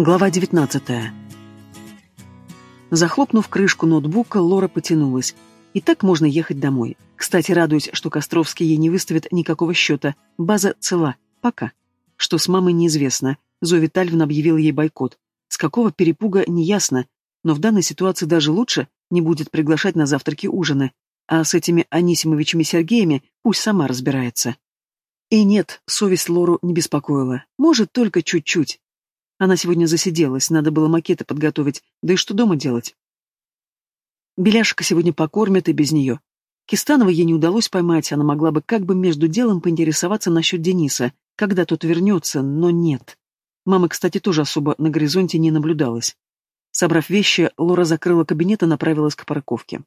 Глава 19. Захлопнув крышку ноутбука, Лора потянулась. И так можно ехать домой. Кстати, радуюсь, что Костровский ей не выставит никакого счета. База цела. Пока. Что с мамой неизвестно. Зоя Витальевна объявила ей бойкот. С какого перепуга, неясно. Но в данной ситуации даже лучше не будет приглашать на завтраки ужины. А с этими Анисимовичами Сергеями пусть сама разбирается. И нет, совесть Лору не беспокоила. Может, только чуть-чуть. Она сегодня засиделась, надо было макеты подготовить, да и что дома делать? Беляшка сегодня покормят и без нее. Кистанова ей не удалось поймать, она могла бы как бы между делом поинтересоваться насчет Дениса, когда тот вернется, но нет. Мама, кстати, тоже особо на горизонте не наблюдалась. Собрав вещи, Лора закрыла кабинет и направилась к парковке.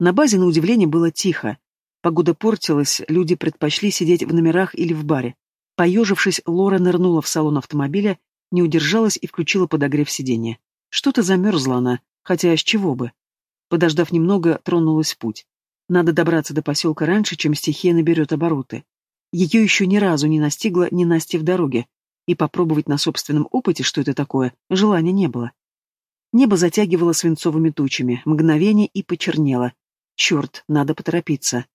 На базе, на удивление, было тихо. Погода портилась, люди предпочли сидеть в номерах или в баре. Поежившись, Лора нырнула в салон автомобиля, не удержалась и включила подогрев сиденья. Что-то замерзла она, хотя с чего бы. Подождав немного, тронулась в путь. Надо добраться до поселка раньше, чем стихия наберет обороты. Ее еще ни разу не настигла ненастье в дороге, и попробовать на собственном опыте, что это такое, желания не было. Небо затягивало свинцовыми тучами, мгновение и почернело. Черт, надо поторопиться.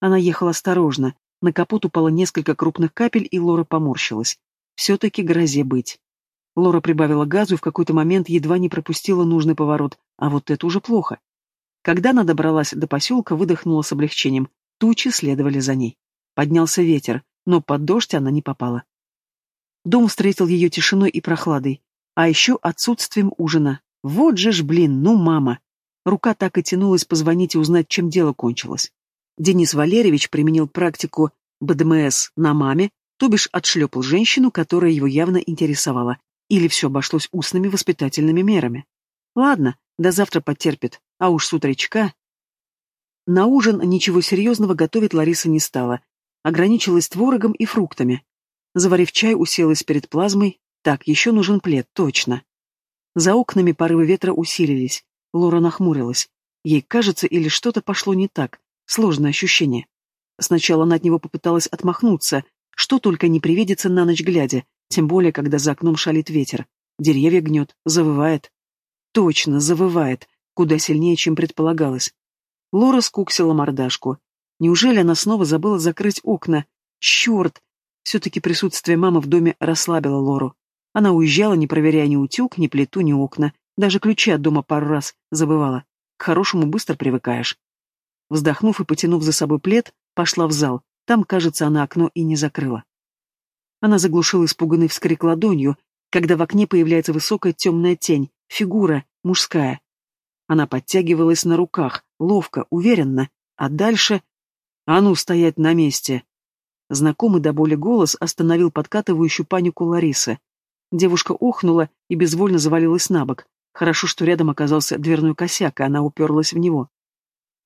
Она ехала осторожно. На капот упало несколько крупных капель, и Лора поморщилась. Все-таки грозе быть. Лора прибавила газу и в какой-то момент едва не пропустила нужный поворот, а вот это уже плохо. Когда она добралась до поселка, выдохнула с облегчением. Тучи следовали за ней. Поднялся ветер, но под дождь она не попала. Дом встретил ее тишиной и прохладой, а еще отсутствием ужина. Вот же ж, блин, ну мама. Рука так и тянулась позвонить и узнать, чем дело кончилось. Денис Валерьевич применил практику БДМС на маме, то бишь отшлепал женщину, которая его явно интересовала, или все обошлось устными воспитательными мерами. Ладно, до завтра потерпит, а уж с утречка... На ужин ничего серьезного готовить Лариса не стала, ограничилась творогом и фруктами. Заварив чай, уселась перед плазмой. Так, еще нужен плед, точно. За окнами порывы ветра усилились. Лора нахмурилась. Ей кажется, или что-то пошло не так, Сложное ощущение. Сначала она от него попыталась отмахнуться, что только не привидится на ночь глядя, тем более, когда за окном шалит ветер. Деревья гнет, завывает. Точно, завывает, куда сильнее, чем предполагалось. Лора скуксила мордашку. Неужели она снова забыла закрыть окна? Черт! Все-таки присутствие мамы в доме расслабило Лору. Она уезжала, не проверяя ни утюг, ни плиту, ни окна. Даже ключи от дома пару раз забывала. К хорошему быстро привыкаешь. Вздохнув и потянув за собой плед, пошла в зал. Там, кажется, она окно и не закрыла. Она заглушила испуганный вскрик ладонью, когда в окне появляется высокая темная тень, фигура, мужская. Она подтягивалась на руках, ловко, уверенно, а дальше... «А ну, стоять на месте!» Знакомый до боли голос остановил подкатывающую панику Ларисы. Девушка охнула и безвольно завалилась на бок. Хорошо, что рядом оказался дверной косяк, и она уперлась в него.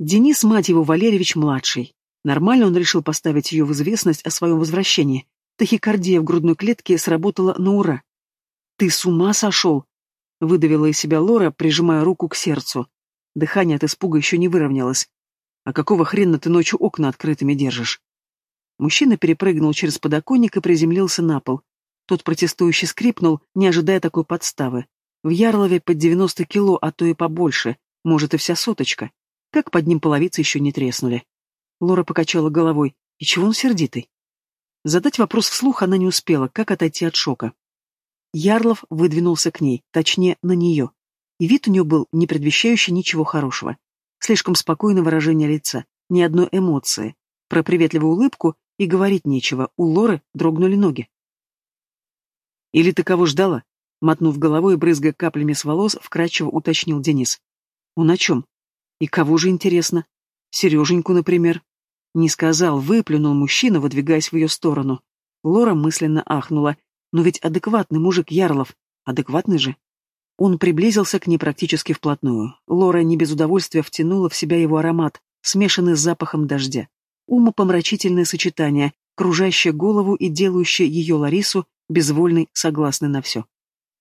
Денис, мать его, Валерьевич-младший. Нормально он решил поставить ее в известность о своем возвращении. Тахикардия в грудной клетке сработала на ура. «Ты с ума сошел?» — выдавила из себя Лора, прижимая руку к сердцу. Дыхание от испуга еще не выровнялось. «А какого хрена ты ночью окна открытыми держишь?» Мужчина перепрыгнул через подоконник и приземлился на пол. Тот протестующий скрипнул, не ожидая такой подставы. В Ярлове под девяносто кило, а то и побольше, может и вся соточка как под ним половицы еще не треснули. Лора покачала головой. И чего он сердитый? Задать вопрос вслух она не успела, как отойти от шока. Ярлов выдвинулся к ней, точнее, на нее. И вид у нее был не предвещающий ничего хорошего. Слишком спокойное выражение лица, ни одной эмоции. Про приветливую улыбку и говорить нечего, у Лоры дрогнули ноги. «Или ты кого ждала?» Мотнув головой и брызгая каплями с волос, вкрадчиво уточнил Денис. «Он о чем?» И кого же интересно? Сереженьку, например. Не сказал, выплюнул мужчина, выдвигаясь в ее сторону. Лора мысленно ахнула. Но ведь адекватный мужик Ярлов. Адекватный же. Он приблизился к ней практически вплотную. Лора не без удовольствия втянула в себя его аромат, смешанный с запахом дождя. Умопомрачительное сочетание, кружащее голову и делающее ее Ларису безвольной, согласной на все.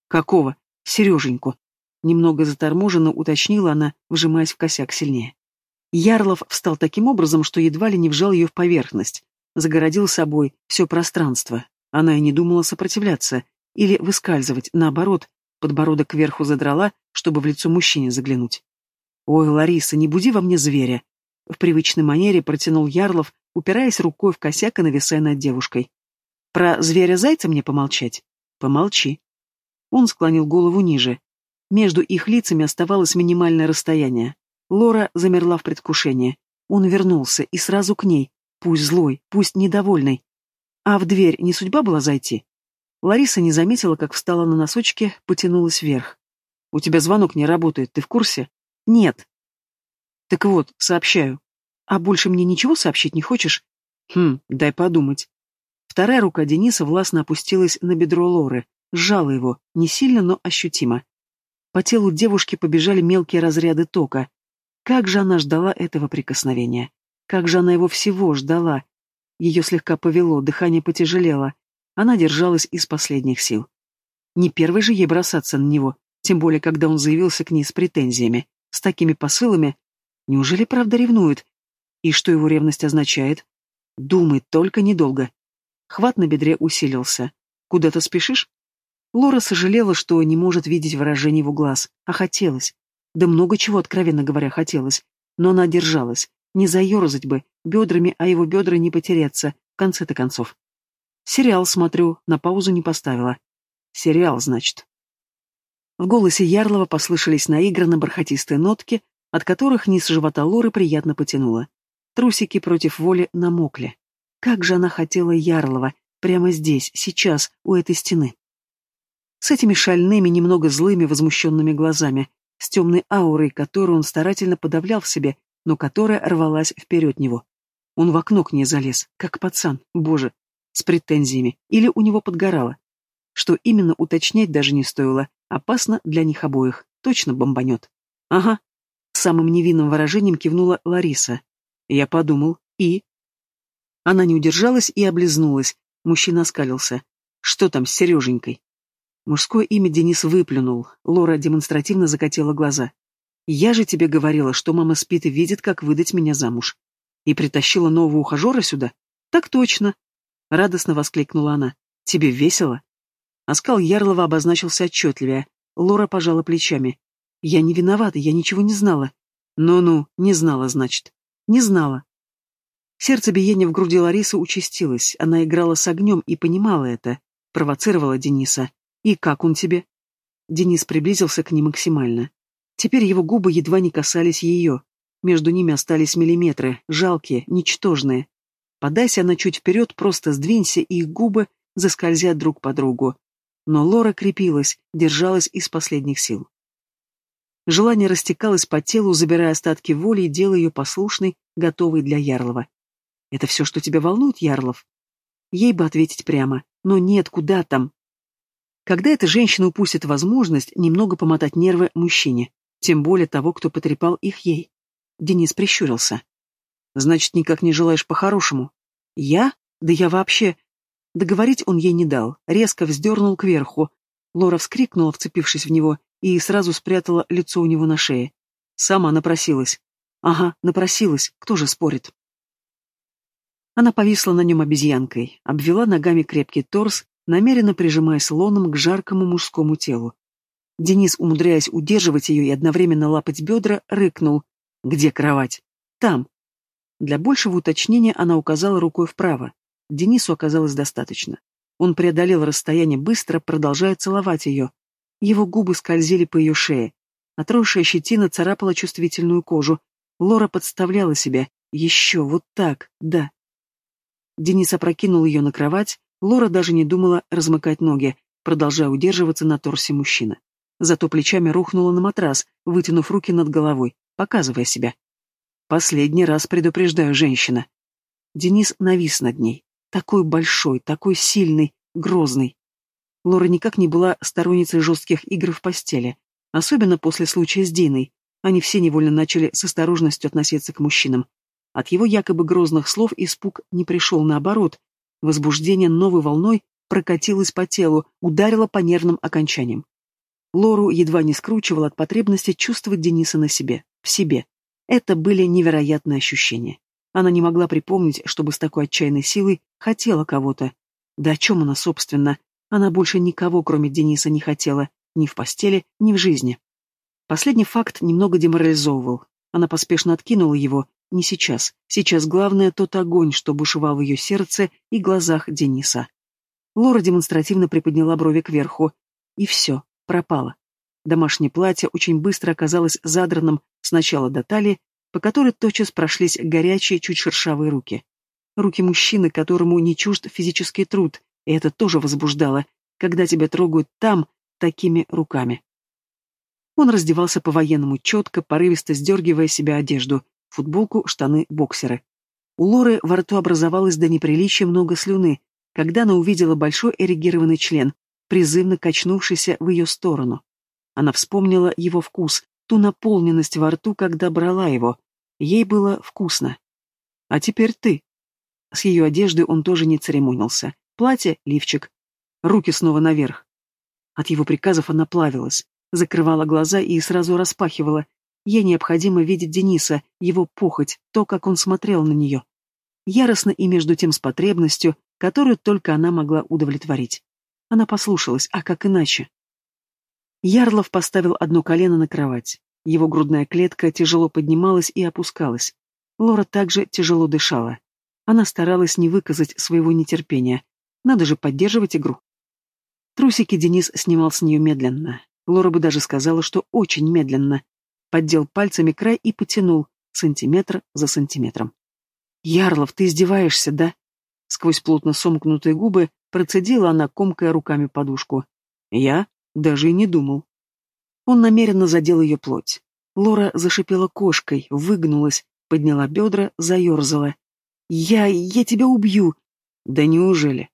Какого? Сереженьку. Немного заторможенно уточнила она, вжимаясь в косяк сильнее. Ярлов встал таким образом, что едва ли не вжал ее в поверхность. Загородил собой все пространство. Она и не думала сопротивляться. или выскальзывать, наоборот, подбородок кверху задрала, чтобы в лицо мужчине заглянуть. «Ой, Лариса, не буди во мне зверя!» В привычной манере протянул Ярлов, упираясь рукой в косяк и нависая над девушкой. «Про зверя-зайца мне помолчать?» «Помолчи». Он склонил голову ниже. Между их лицами оставалось минимальное расстояние. Лора замерла в предвкушении. Он вернулся, и сразу к ней, пусть злой, пусть недовольный. А в дверь не судьба была зайти? Лариса не заметила, как встала на носочки, потянулась вверх. «У тебя звонок не работает, ты в курсе?» «Нет». «Так вот, сообщаю. А больше мне ничего сообщить не хочешь?» «Хм, дай подумать». Вторая рука Дениса властно опустилась на бедро Лоры, сжала его, не сильно, но ощутимо. По телу девушки побежали мелкие разряды тока. Как же она ждала этого прикосновения? Как же она его всего ждала? Ее слегка повело, дыхание потяжелело. Она держалась из последних сил. Не первый же ей бросаться на него, тем более, когда он заявился к ней с претензиями, с такими посылами. Неужели правда ревнует? И что его ревность означает? Думай, только недолго. Хват на бедре усилился. Куда ты спешишь? Лора сожалела, что не может видеть выражение его глаз, а хотелось. Да много чего, откровенно говоря, хотелось. Но она держалась. Не заерзать бы, бедрами, а его бедра не потеряться, в конце-то концов. Сериал смотрю, на паузу не поставила. Сериал, значит. В голосе Ярлова послышались наигранно бархатистые нотки, от которых низ живота Лоры приятно потянуло. Трусики против воли намокли. Как же она хотела Ярлова, прямо здесь, сейчас, у этой стены. С этими шальными, немного злыми, возмущенными глазами, с темной аурой, которую он старательно подавлял в себе, но которая рвалась вперед него. Он в окно к ней залез, как пацан, боже, с претензиями, или у него подгорало. Что именно уточнять даже не стоило, опасно для них обоих, точно бомбанет. Ага. Самым невинным выражением кивнула Лариса. Я подумал, и... Она не удержалась и облизнулась, мужчина оскалился. Что там с Сереженькой? Мужское имя Денис выплюнул, Лора демонстративно закатила глаза. Я же тебе говорила, что мама спит и видит, как выдать меня замуж. И притащила нового ухажера сюда? Так точно. Радостно воскликнула она. Тебе весело? Оскал Ярлова обозначился отчетливее. Лора пожала плечами. Я не виновата, я ничего не знала. Ну-ну, не знала, значит. Не знала. Сердцебиение в груди Ларисы участилось. Она играла с огнем и понимала это. Провоцировала Дениса. И как он тебе? Денис приблизился к ней максимально. Теперь его губы едва не касались ее. Между ними остались миллиметры, жалкие, ничтожные. Подайся она чуть вперед, просто сдвинься, и их губы заскользят друг по другу. Но Лора крепилась, держалась из последних сил. Желание растекалось по телу, забирая остатки воли и делая ее послушной, готовой для Ярлова. «Это все, что тебя волнует, Ярлов?» Ей бы ответить прямо. «Но нет, куда там?» Когда эта женщина упустит возможность немного помотать нервы мужчине? Тем более того, кто потрепал их ей. Денис прищурился. Значит, никак не желаешь по-хорошему? Я? Да я вообще... Договорить он ей не дал, резко вздернул кверху. Лора вскрикнула, вцепившись в него, и сразу спрятала лицо у него на шее. Сама напросилась. Ага, напросилась, кто же спорит? Она повисла на нем обезьянкой, обвела ногами крепкий торс, намеренно прижимаясь лоном к жаркому мужскому телу. Денис, умудряясь удерживать ее и одновременно лапать бедра, рыкнул. «Где кровать?» «Там». Для большего уточнения она указала рукой вправо. Денису оказалось достаточно. Он преодолел расстояние быстро, продолжая целовать ее. Его губы скользили по ее шее. Отросшая щетина царапала чувствительную кожу. Лора подставляла себя. Еще, вот так, да. Денис опрокинул ее на кровать. Лора даже не думала размыкать ноги, продолжая удерживаться на торсе мужчины зато плечами рухнула на матрас, вытянув руки над головой, показывая себя. Последний раз предупреждаю женщина. Денис навис над ней. Такой большой, такой сильный, грозный. Лора никак не была сторонницей жестких игр в постели, особенно после случая с Диной. Они все невольно начали с осторожностью относиться к мужчинам. От его якобы грозных слов испуг не пришел наоборот. Возбуждение новой волной прокатилось по телу, ударило по нервным окончаниям. Лору едва не скручивал от потребности чувствовать Дениса на себе, в себе. Это были невероятные ощущения. Она не могла припомнить, чтобы с такой отчаянной силой хотела кого-то. Да о чем она, собственно? Она больше никого, кроме Дениса, не хотела, ни в постели, ни в жизни. Последний факт немного деморализовывал. Она поспешно откинула его. Не сейчас. Сейчас главное тот огонь, что бушевал в ее сердце и глазах Дениса. Лора демонстративно приподняла брови кверху. И все, пропало. Домашнее платье очень быстро оказалось задранным сначала до талии, по которой тотчас прошлись горячие, чуть шершавые руки. Руки мужчины, которому не чужд физический труд, и это тоже возбуждало, когда тебя трогают там, такими руками. Он раздевался по-военному четко, порывисто сдергивая себя одежду, футболку, штаны, боксеры. У Лоры во рту образовалось до неприличия много слюны, когда она увидела большой эрегированный член, призывно качнувшийся в ее сторону. Она вспомнила его вкус, ту наполненность во рту, когда брала его. Ей было вкусно. А теперь ты. С ее одеждой он тоже не церемонился. Платье, лифчик. Руки снова наверх. От его приказов она плавилась, закрывала глаза и сразу распахивала. Ей необходимо видеть Дениса, его похоть, то, как он смотрел на нее. Яростно и между тем с потребностью, которую только она могла удовлетворить. Она послушалась, а как иначе? Ярлов поставил одно колено на кровать. Его грудная клетка тяжело поднималась и опускалась. Лора также тяжело дышала. Она старалась не выказать своего нетерпения. Надо же поддерживать игру. Трусики Денис снимал с нее медленно. Лора бы даже сказала, что очень медленно. Поддел пальцами край и потянул, сантиметр за сантиметром. «Ярлов, ты издеваешься, да?» Сквозь плотно сомкнутые губы процедила она, комкая руками подушку. «Я? Даже и не думал». Он намеренно задел ее плоть. Лора зашипела кошкой, выгнулась, подняла бедра, заерзала. «Я... я тебя убью!» «Да неужели?»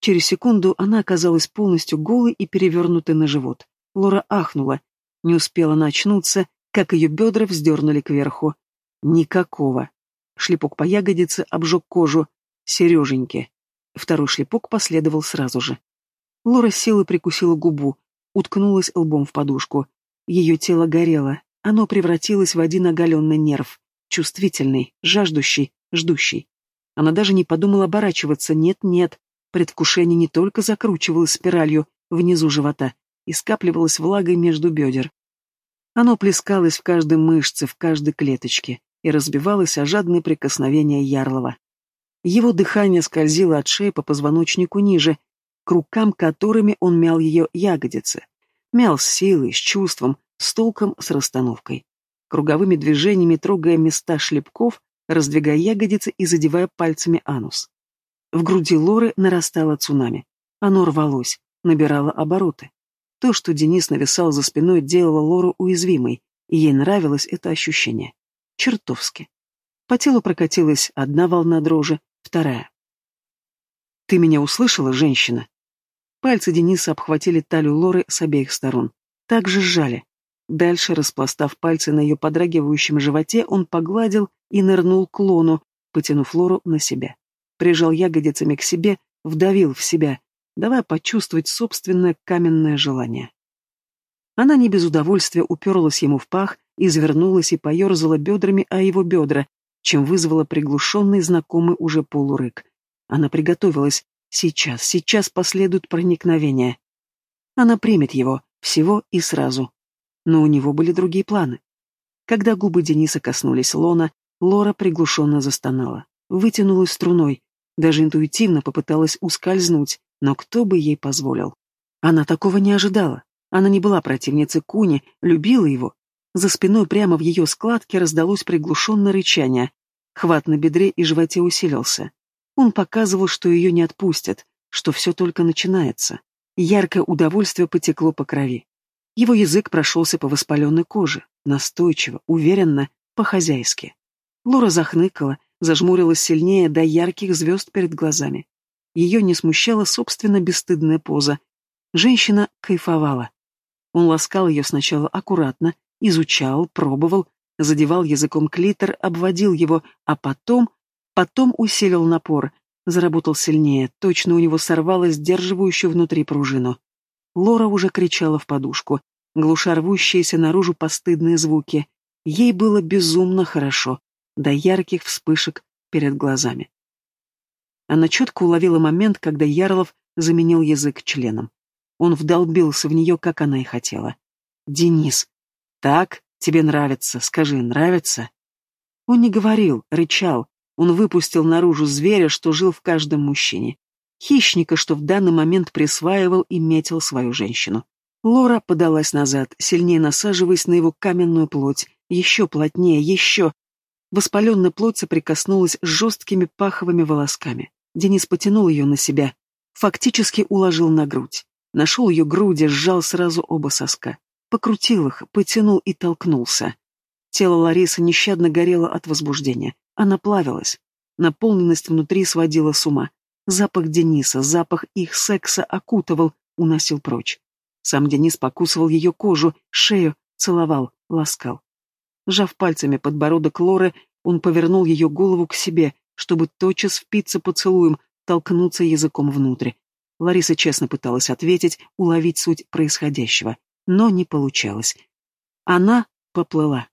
Через секунду она оказалась полностью голой и перевернутой на живот. Лора ахнула. Не успела начнуться, как ее бедра вздернули кверху. Никакого. Шлепок по ягодице обжег кожу. Сереженьки. Второй шлепок последовал сразу же. Лора села прикусила губу, уткнулась лбом в подушку. Ее тело горело. Оно превратилось в один оголенный нерв. Чувствительный, жаждущий, ждущий. Она даже не подумала оборачиваться. Нет-нет. Предвкушение не только закручивалось спиралью внизу живота и скапливалось влагой между бедер. Оно плескалось в каждой мышце, в каждой клеточке и разбивалось о жадные прикосновения Ярлова. Его дыхание скользило от шеи по позвоночнику ниже, к рукам, которыми он мял ее ягодицы. Мял с силой, с чувством, с толком, с расстановкой. Круговыми движениями трогая места шлепков, раздвигая ягодицы и задевая пальцами анус. В груди Лоры нарастало цунами. Оно рвалось, набирало обороты. То, что Денис нависал за спиной, делало Лору уязвимой, и ей нравилось это ощущение. Чертовски. По телу прокатилась одна волна дрожи, вторая. «Ты меня услышала, женщина?» Пальцы Дениса обхватили талию Лоры с обеих сторон. Так же сжали. Дальше, распластав пальцы на ее подрагивающем животе, он погладил и нырнул к лону, потянув Лору на себя прижал ягодицами к себе, вдавил в себя, давая почувствовать собственное каменное желание. Она не без удовольствия уперлась ему в пах, извернулась и поерзала бедрами о его бедра, чем вызвала приглушенный знакомый уже полурык. Она приготовилась. Сейчас, сейчас последует проникновение. Она примет его, всего и сразу. Но у него были другие планы. Когда губы Дениса коснулись лона, Лора приглушенно застонала, вытянулась струной, даже интуитивно попыталась ускользнуть, но кто бы ей позволил? Она такого не ожидала. Она не была противницей Куни, любила его. За спиной прямо в ее складке раздалось приглушенное рычание. Хват на бедре и животе усилился. Он показывал, что ее не отпустят, что все только начинается. Яркое удовольствие потекло по крови. Его язык прошелся по воспаленной коже, настойчиво, уверенно, по-хозяйски. Лора захныкала, зажмурилась сильнее до ярких звезд перед глазами. Ее не смущала собственно бесстыдная поза. Женщина кайфовала. Он ласкал ее сначала аккуратно, изучал, пробовал, задевал языком клитор, обводил его, а потом, потом усилил напор, заработал сильнее, точно у него сорвалось сдерживающую внутри пружину. Лора уже кричала в подушку, глуша рвущиеся наружу постыдные звуки. Ей было безумно хорошо до ярких вспышек перед глазами. Она четко уловила момент, когда Ярлов заменил язык членом. Он вдолбился в нее, как она и хотела. «Денис, так тебе нравится, скажи, нравится?» Он не говорил, рычал. Он выпустил наружу зверя, что жил в каждом мужчине. Хищника, что в данный момент присваивал и метил свою женщину. Лора подалась назад, сильнее насаживаясь на его каменную плоть. Еще плотнее, еще. Воспаленная плоть соприкоснулась с жесткими паховыми волосками. Денис потянул ее на себя, фактически уложил на грудь. Нашел ее груди, сжал сразу оба соска. Покрутил их, потянул и толкнулся. Тело Ларисы нещадно горело от возбуждения. Она плавилась. Наполненность внутри сводила с ума. Запах Дениса, запах их секса окутывал, уносил прочь. Сам Денис покусывал ее кожу, шею, целовал, ласкал. Сжав пальцами подбородок Лоры, он повернул ее голову к себе, чтобы тотчас впиться поцелуем, толкнуться языком внутрь. Лариса честно пыталась ответить, уловить суть происходящего, но не получалось. Она поплыла.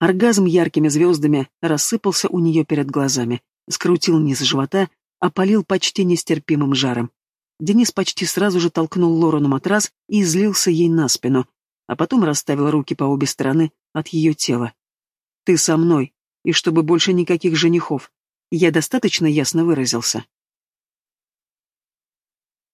Оргазм яркими звездами рассыпался у нее перед глазами, скрутил низ живота, опалил почти нестерпимым жаром. Денис почти сразу же толкнул Лору на матрас и излился ей на спину, а потом расставил руки по обе стороны от ее тела. «Ты со мной, и чтобы больше никаких женихов. Я достаточно ясно выразился?»